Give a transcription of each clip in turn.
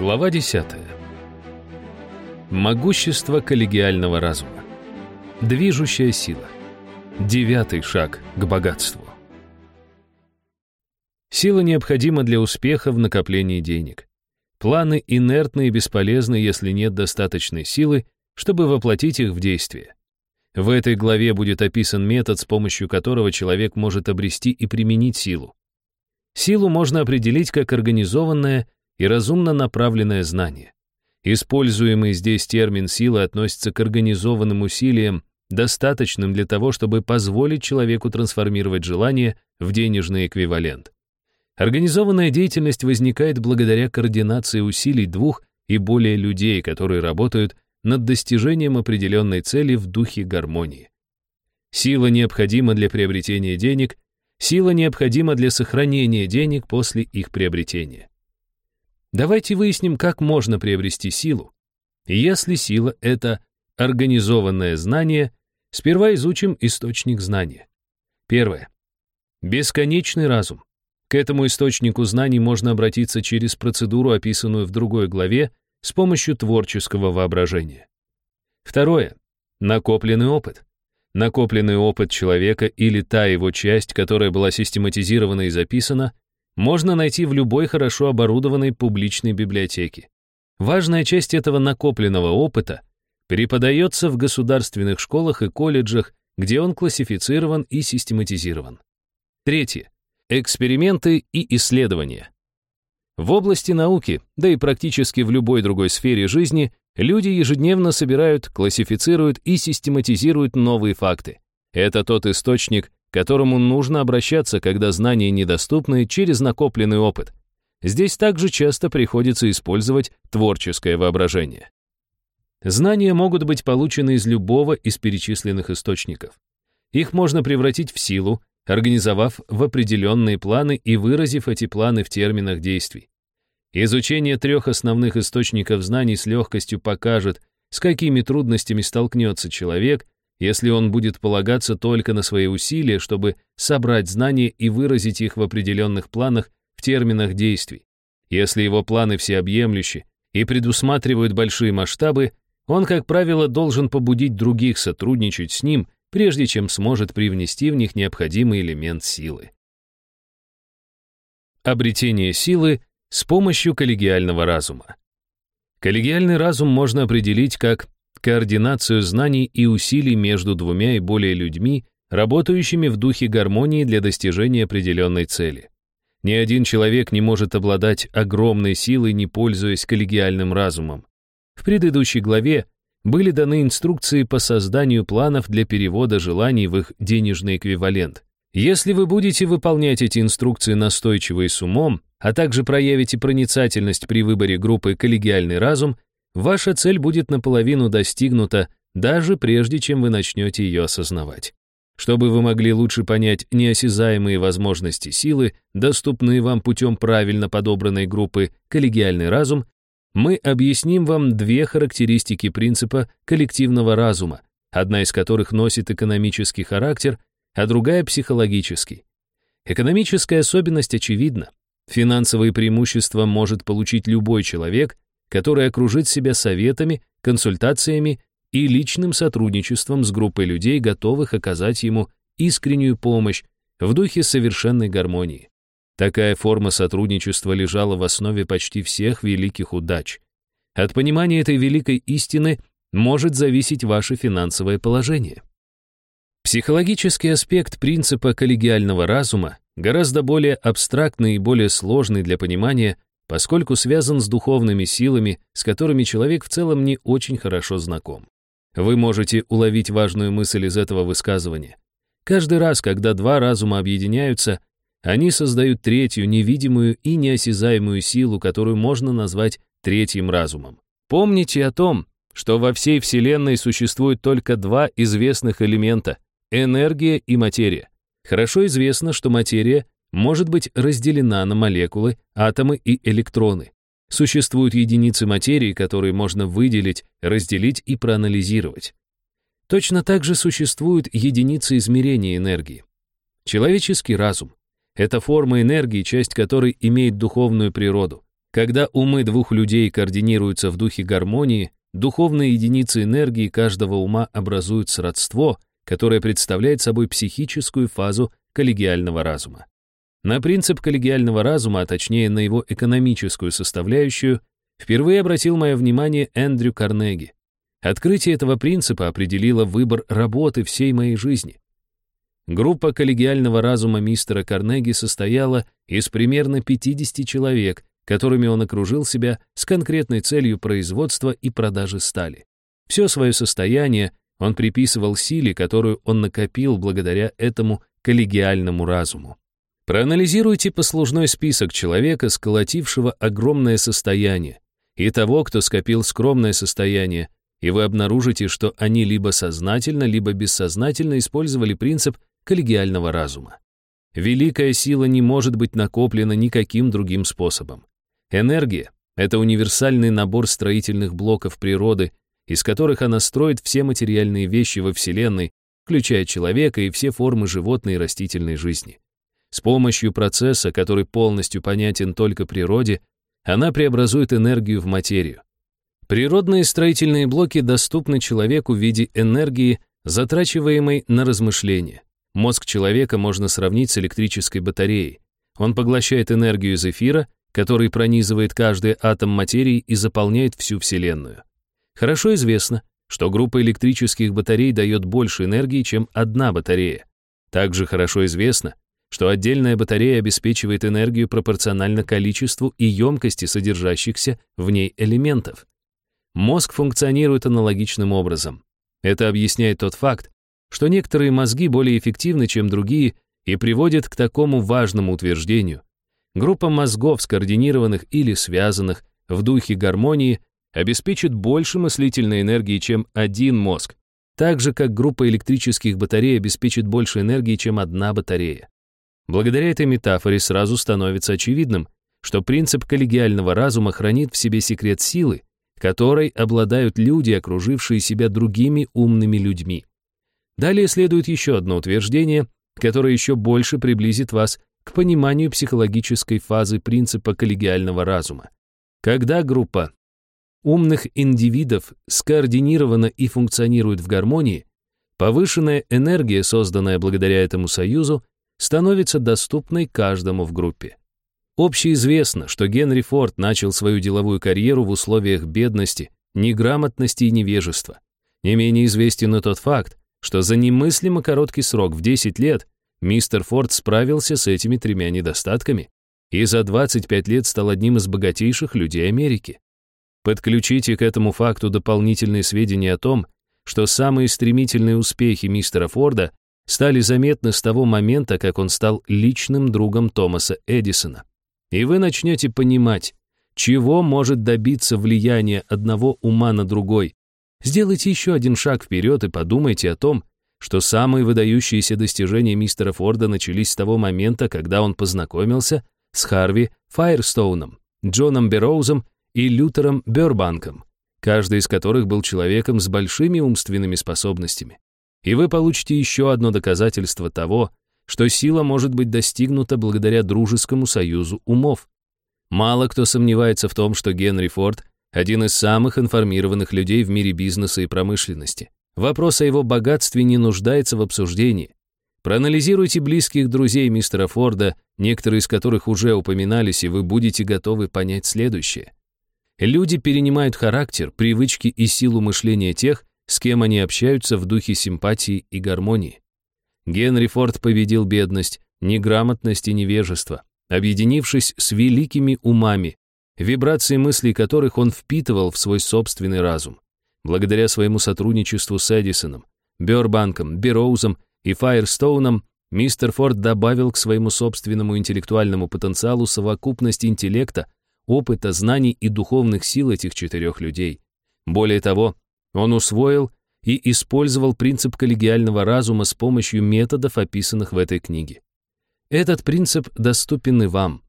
Глава 10. Могущество коллегиального разума. Движущая сила. Девятый шаг к богатству. Сила необходима для успеха в накоплении денег. Планы инертны и бесполезны, если нет достаточной силы, чтобы воплотить их в действие. В этой главе будет описан метод, с помощью которого человек может обрести и применить силу. Силу можно определить как организованное и разумно направленное знание. Используемый здесь термин силы относится к организованным усилиям, достаточным для того, чтобы позволить человеку трансформировать желание в денежный эквивалент. Организованная деятельность возникает благодаря координации усилий двух и более людей, которые работают над достижением определенной цели в духе гармонии. Сила необходима для приобретения денег Сила необходима для сохранения денег после их приобретения. Давайте выясним, как можно приобрести силу. Если сила — это организованное знание, сперва изучим источник знания. Первое. Бесконечный разум. К этому источнику знаний можно обратиться через процедуру, описанную в другой главе, с помощью творческого воображения. Второе. Накопленный опыт. Накопленный опыт человека или та его часть, которая была систематизирована и записана, можно найти в любой хорошо оборудованной публичной библиотеке. Важная часть этого накопленного опыта преподается в государственных школах и колледжах, где он классифицирован и систематизирован. Третье. Эксперименты и исследования. В области науки, да и практически в любой другой сфере жизни, Люди ежедневно собирают, классифицируют и систематизируют новые факты. Это тот источник, к которому нужно обращаться, когда знания недоступны через накопленный опыт. Здесь также часто приходится использовать творческое воображение. Знания могут быть получены из любого из перечисленных источников. Их можно превратить в силу, организовав в определенные планы и выразив эти планы в терминах действий. Изучение трех основных источников знаний с легкостью покажет, с какими трудностями столкнется человек, если он будет полагаться только на свои усилия, чтобы собрать знания и выразить их в определенных планах в терминах действий. Если его планы всеобъемлющи и предусматривают большие масштабы, он, как правило, должен побудить других сотрудничать с ним, прежде чем сможет привнести в них необходимый элемент силы. Обретение силы с помощью коллегиального разума. Коллегиальный разум можно определить как координацию знаний и усилий между двумя и более людьми, работающими в духе гармонии для достижения определенной цели. Ни один человек не может обладать огромной силой, не пользуясь коллегиальным разумом. В предыдущей главе были даны инструкции по созданию планов для перевода желаний в их денежный эквивалент. Если вы будете выполнять эти инструкции настойчиво и с умом, а также проявите проницательность при выборе группы «Коллегиальный разум», ваша цель будет наполовину достигнута, даже прежде чем вы начнете ее осознавать. Чтобы вы могли лучше понять неосязаемые возможности силы, доступные вам путем правильно подобранной группы «Коллегиальный разум», мы объясним вам две характеристики принципа коллективного разума, одна из которых носит экономический характер, а другая — психологический. Экономическая особенность очевидна. Финансовые преимущества может получить любой человек, который окружит себя советами, консультациями и личным сотрудничеством с группой людей, готовых оказать ему искреннюю помощь в духе совершенной гармонии. Такая форма сотрудничества лежала в основе почти всех великих удач. От понимания этой великой истины может зависеть ваше финансовое положение. Психологический аспект принципа коллегиального разума гораздо более абстрактный и более сложный для понимания, поскольку связан с духовными силами, с которыми человек в целом не очень хорошо знаком. Вы можете уловить важную мысль из этого высказывания. Каждый раз, когда два разума объединяются, они создают третью, невидимую и неосязаемую силу, которую можно назвать третьим разумом. Помните о том, что во всей Вселенной существует только два известных элемента Энергия и материя. Хорошо известно, что материя может быть разделена на молекулы, атомы и электроны. Существуют единицы материи, которые можно выделить, разделить и проанализировать. Точно так же существуют единицы измерения энергии. Человеческий разум — это форма энергии, часть которой имеет духовную природу. Когда умы двух людей координируются в духе гармонии, духовные единицы энергии каждого ума образуют сродство, которое представляет собой психическую фазу коллегиального разума. На принцип коллегиального разума, а точнее на его экономическую составляющую, впервые обратил мое внимание Эндрю Карнеги. Открытие этого принципа определило выбор работы всей моей жизни. Группа коллегиального разума мистера Карнеги состояла из примерно 50 человек, которыми он окружил себя с конкретной целью производства и продажи стали. Все свое состояние он приписывал силе, которую он накопил благодаря этому коллегиальному разуму. Проанализируйте послужной список человека, сколотившего огромное состояние, и того, кто скопил скромное состояние, и вы обнаружите, что они либо сознательно, либо бессознательно использовали принцип коллегиального разума. Великая сила не может быть накоплена никаким другим способом. Энергия — это универсальный набор строительных блоков природы, из которых она строит все материальные вещи во Вселенной, включая человека и все формы животной и растительной жизни. С помощью процесса, который полностью понятен только природе, она преобразует энергию в материю. Природные строительные блоки доступны человеку в виде энергии, затрачиваемой на размышления. Мозг человека можно сравнить с электрической батареей. Он поглощает энергию из эфира, который пронизывает каждый атом материи и заполняет всю Вселенную. Хорошо известно, что группа электрических батарей дает больше энергии, чем одна батарея. Также хорошо известно, что отдельная батарея обеспечивает энергию пропорционально количеству и емкости содержащихся в ней элементов. Мозг функционирует аналогичным образом. Это объясняет тот факт, что некоторые мозги более эффективны, чем другие, и приводит к такому важному утверждению. Группа мозгов, скоординированных или связанных в духе гармонии, обеспечит больше мыслительной энергии, чем один мозг, так же, как группа электрических батарей обеспечит больше энергии, чем одна батарея. Благодаря этой метафоре сразу становится очевидным, что принцип коллегиального разума хранит в себе секрет силы, которой обладают люди, окружившие себя другими умными людьми. Далее следует еще одно утверждение, которое еще больше приблизит вас к пониманию психологической фазы принципа коллегиального разума. Когда группа умных индивидов скоординирована и функционирует в гармонии, повышенная энергия, созданная благодаря этому союзу, становится доступной каждому в группе. Общеизвестно, что Генри Форд начал свою деловую карьеру в условиях бедности, неграмотности и невежества. Не менее известен и тот факт, что за немыслимо короткий срок в 10 лет мистер Форд справился с этими тремя недостатками и за 25 лет стал одним из богатейших людей Америки. Подключите к этому факту дополнительные сведения о том, что самые стремительные успехи мистера Форда стали заметны с того момента, как он стал личным другом Томаса Эдисона. И вы начнете понимать, чего может добиться влияние одного ума на другой. Сделайте еще один шаг вперед и подумайте о том, что самые выдающиеся достижения мистера Форда начались с того момента, когда он познакомился с Харви Файрстоуном, Джоном Бероузом и Лютером Бёрбанком, каждый из которых был человеком с большими умственными способностями и вы получите еще одно доказательство того, что сила может быть достигнута благодаря дружескому союзу умов. Мало кто сомневается в том, что Генри Форд – один из самых информированных людей в мире бизнеса и промышленности. Вопрос о его богатстве не нуждается в обсуждении. Проанализируйте близких друзей мистера Форда, некоторые из которых уже упоминались, и вы будете готовы понять следующее. Люди перенимают характер, привычки и силу мышления тех, с кем они общаются в духе симпатии и гармонии. Генри Форд победил бедность, неграмотность и невежество, объединившись с великими умами, вибрации мыслей которых он впитывал в свой собственный разум. Благодаря своему сотрудничеству с Эдисоном, Бёрбанком, Бероузом и Файерстоуном мистер Форд добавил к своему собственному интеллектуальному потенциалу совокупность интеллекта, опыта, знаний и духовных сил этих четырех людей. Более того, он усвоил и использовал принцип коллегиального разума с помощью методов, описанных в этой книге. Этот принцип доступен и вам.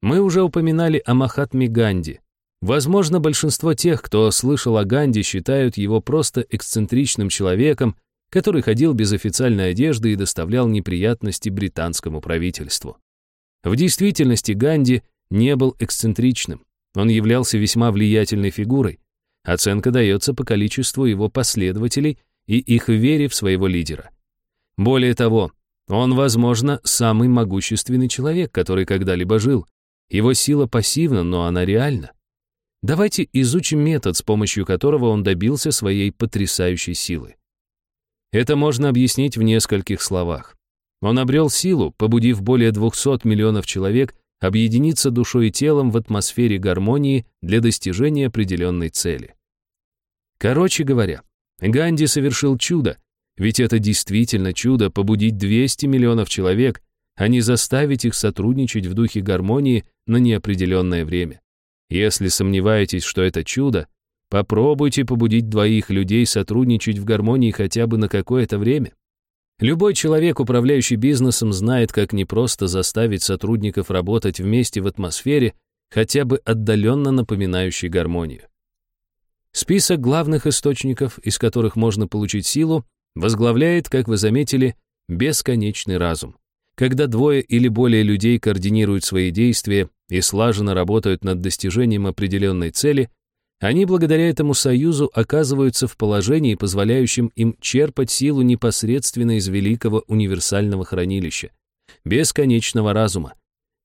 Мы уже упоминали о Махатме Ганди. Возможно, большинство тех, кто слышал о Ганди, считают его просто эксцентричным человеком, который ходил без официальной одежды и доставлял неприятности британскому правительству. В действительности Ганди не был эксцентричным. он являлся весьма влиятельной фигурой. Оценка дается по количеству его последователей и их вере в своего лидера. Более того, он, возможно, самый могущественный человек, который когда-либо жил. Его сила пассивна, но она реальна. Давайте изучим метод, с помощью которого он добился своей потрясающей силы. Это можно объяснить в нескольких словах. Он обрел силу, побудив более 200 миллионов человек объединиться душой и телом в атмосфере гармонии для достижения определенной цели. Короче говоря, Ганди совершил чудо, ведь это действительно чудо побудить 200 миллионов человек, а не заставить их сотрудничать в духе гармонии на неопределенное время. Если сомневаетесь, что это чудо, попробуйте побудить двоих людей сотрудничать в гармонии хотя бы на какое-то время. Любой человек, управляющий бизнесом, знает, как непросто заставить сотрудников работать вместе в атмосфере, хотя бы отдаленно напоминающей гармонию. Список главных источников, из которых можно получить силу, возглавляет, как вы заметили, бесконечный разум. Когда двое или более людей координируют свои действия и слаженно работают над достижением определенной цели, они благодаря этому союзу оказываются в положении, позволяющем им черпать силу непосредственно из великого универсального хранилища, бесконечного разума.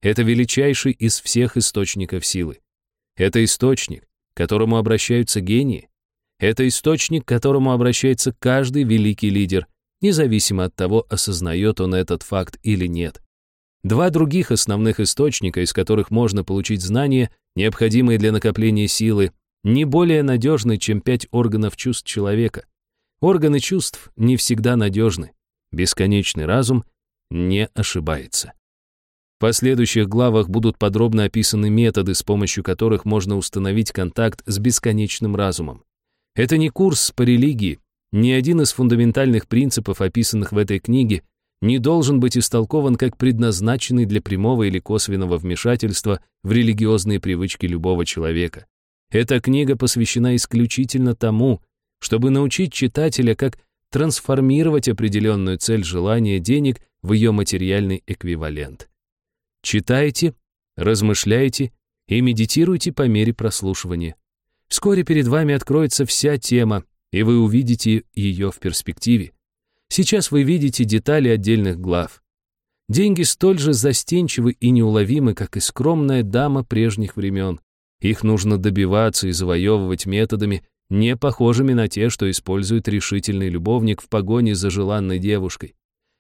Это величайший из всех источников силы. Это источник, к которому обращаются гении. Это источник, к которому обращается каждый великий лидер, независимо от того, осознает он этот факт или нет. Два других основных источника, из которых можно получить знания, необходимые для накопления силы, не более надежны, чем пять органов чувств человека. Органы чувств не всегда надежны. Бесконечный разум не ошибается. В последующих главах будут подробно описаны методы, с помощью которых можно установить контакт с бесконечным разумом. Это не курс по религии, ни один из фундаментальных принципов, описанных в этой книге, не должен быть истолкован как предназначенный для прямого или косвенного вмешательства в религиозные привычки любого человека. Эта книга посвящена исключительно тому, чтобы научить читателя, как трансформировать определенную цель желания денег в ее материальный эквивалент. Читайте, размышляйте и медитируйте по мере прослушивания. Вскоре перед вами откроется вся тема, и вы увидите ее в перспективе. Сейчас вы видите детали отдельных глав. Деньги столь же застенчивы и неуловимы, как и скромная дама прежних времен. Их нужно добиваться и завоевывать методами, не похожими на те, что использует решительный любовник в погоне за желанной девушкой.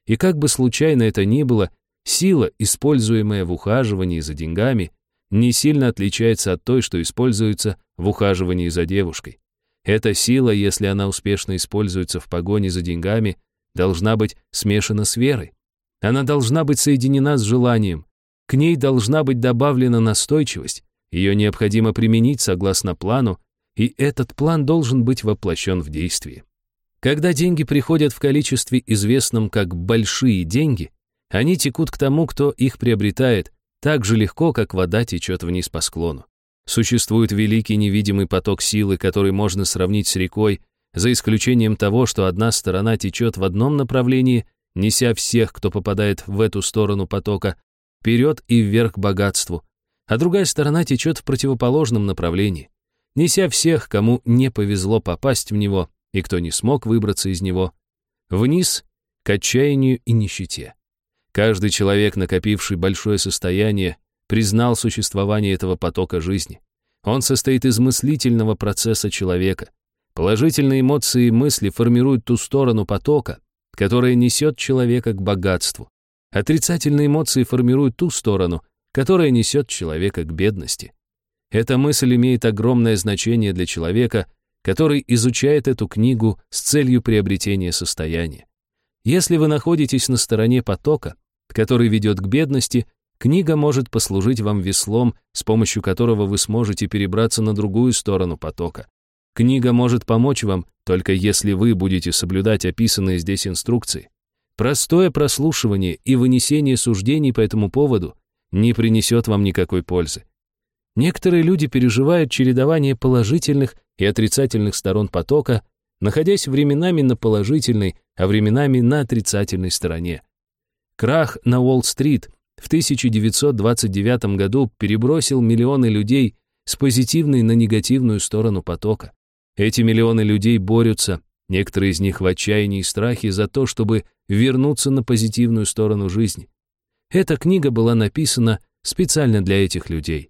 И как бы случайно это ни было, сила, используемая в ухаживании за деньгами, не сильно отличается от той, что используется в ухаживании за девушкой. Эта сила, если она успешно используется в погоне за деньгами, должна быть смешана с верой. Она должна быть соединена с желанием. К ней должна быть добавлена настойчивость, ее необходимо применить согласно плану, и этот план должен быть воплощен в действие. Когда деньги приходят в количестве, известном как «большие деньги», они текут к тому, кто их приобретает, так же легко, как вода течет вниз по склону. Существует великий невидимый поток силы, который можно сравнить с рекой, за исключением того, что одна сторона течет в одном направлении, неся всех, кто попадает в эту сторону потока, вперед и вверх к богатству, а другая сторона течет в противоположном направлении, неся всех, кому не повезло попасть в него и кто не смог выбраться из него, вниз к отчаянию и нищете. Каждый человек, накопивший большое состояние, признал существование этого потока жизни. Он состоит из мыслительного процесса человека. Положительные эмоции и мысли формируют ту сторону потока, которая несет человека к богатству. Отрицательные эмоции формируют ту сторону, которая несет человека к бедности. Эта мысль имеет огромное значение для человека, который изучает эту книгу с целью приобретения состояния. Если вы находитесь на стороне потока, который ведет к бедности, книга может послужить вам веслом, с помощью которого вы сможете перебраться на другую сторону потока. Книга может помочь вам, только если вы будете соблюдать описанные здесь инструкции. Простое прослушивание и вынесение суждений по этому поводу не принесет вам никакой пользы. Некоторые люди переживают чередование положительных и отрицательных сторон потока, находясь временами на положительной, а временами на отрицательной стороне. Крах на Уолл-стрит в 1929 году перебросил миллионы людей с позитивной на негативную сторону потока. Эти миллионы людей борются, некоторые из них в отчаянии и страхе за то, чтобы вернуться на позитивную сторону жизни. Эта книга была написана специально для этих людей.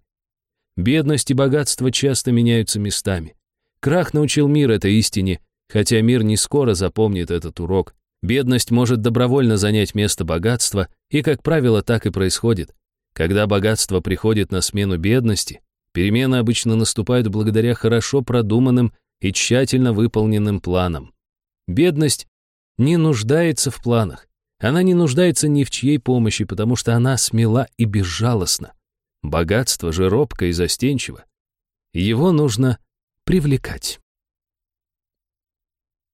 Бедность и богатство часто меняются местами. Крах научил мир этой истине, хотя мир не скоро запомнит этот урок. Бедность может добровольно занять место богатства, и, как правило, так и происходит. Когда богатство приходит на смену бедности, перемены обычно наступают благодаря хорошо продуманным и тщательно выполненным планам. Бедность не нуждается в планах. Она не нуждается ни в чьей помощи, потому что она смела и безжалостна. Богатство же робко и застенчиво. Его нужно привлекать.